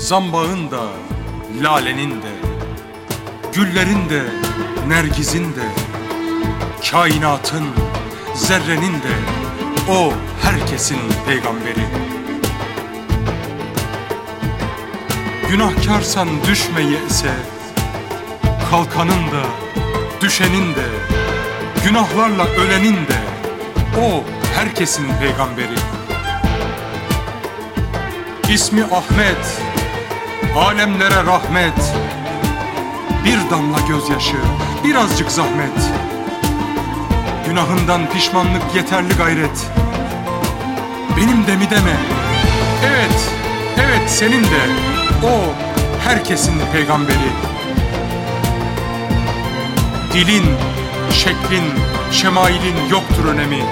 Zambağın da, lalenin de, güllerin de, nergizin de, kainatın, zerrenin de, o herkesin peygamberi. Günahkarsan düşme yese, kalkanın da, düşenin de, günahlarla ölenin de, o herkesin peygamberi. İsmi Ahmet, alemlere rahmet. Bir damla gözyaşı, birazcık zahmet. Günahından pişmanlık yeterli gayret. Benim de mi deme? Evet, evet senin de. O herkesin peygamberi. Dilin, şeklin, şemailin yoktur önemi.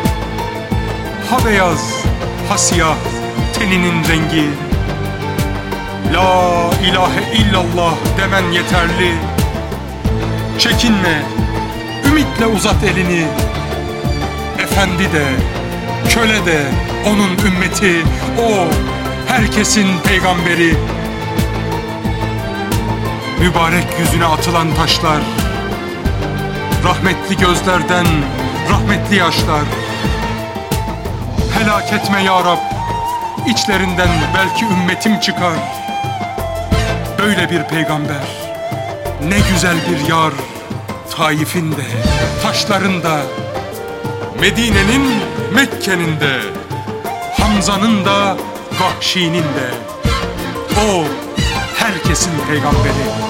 Ha beyaz, ha siyah, teninin rengi. La ilahe illallah demen yeterli. Çekinme, ümitle uzat elini. Efendi de, köle de, onun ümmeti, o herkesin peygamberi. Mübarek yüzüne atılan taşlar, rahmetli gözlerden rahmetli yaşlar. Helak etme ya Rab, içlerinden belki ümmetim çıkar. Böyle bir peygamber, ne güzel bir yar, Taif'in de, taşların da, Medine'nin, Mekke'nin de, Hamza'nın da, Vahşi'nin de, o herkesin peygamberi.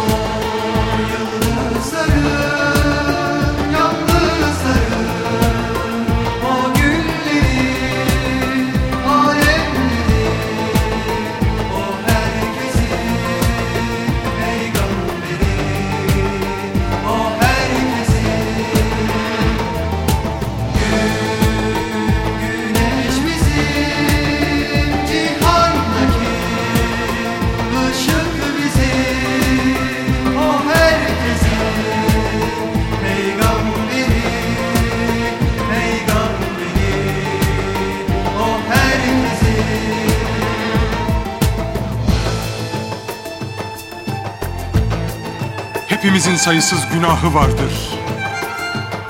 Hepimizin sayısız günahı vardır.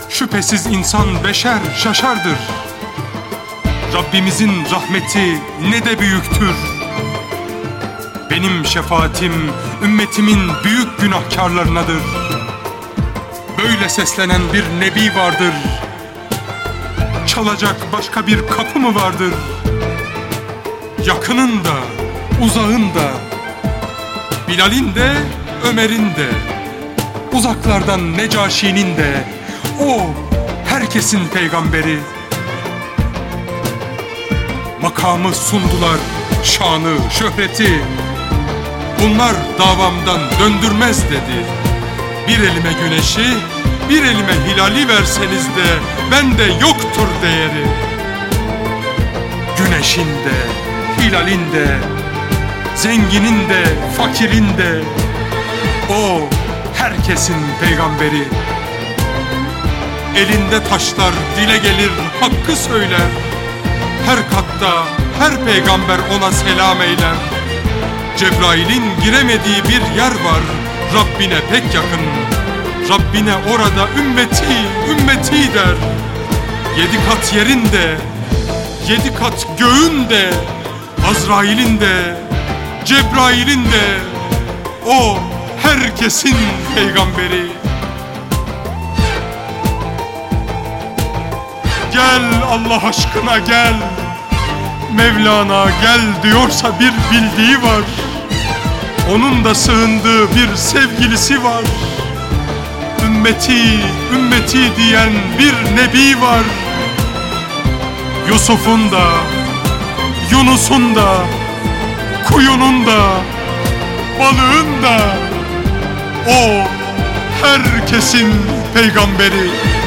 Şüphesiz insan beşer şaşardır. Rabbimizin rahmeti ne de büyüktür. Benim şefaatim ümmetimin büyük günahkarlarınadır. Böyle seslenen bir nebi vardır. Çalacak başka bir kapı mı vardır? Yakının da, uzağın da, Bilal'in de, Ömer'in de, uzaklardan Necaşi'nin de, o herkesin peygamberi. Makamı sundular, şanı, şöhreti. Bunlar davamdan döndürmez dedi. Bir elime güneşi, bir elime hilali verseniz de bende yoktur değeri. Güneşin de, hilalin de, zenginin de, fakirin de, o herkesin peygamberi. Elinde taşlar dile gelir, hakkı söyler. Her katta, her peygamber ona selam eyler. Cebrail'in giremediği bir yer var, Rabbine pek yakın. Rabbine orada ümmeti, ümmeti der. Yedi kat yerinde, yedi kat göğünde, Azrail'in de, Cebrail'in de, o herkesin peygamberi. Gel Allah aşkına gel. Mevlana gel diyorsa bir bildiği var. Onun da sığındığı bir sevgilisi var. Ümmeti, ümmeti diyen bir nebi var. Yusuf'un da, Yunus'un da, kuyunun da, balığın da, o herkesin peygamberi.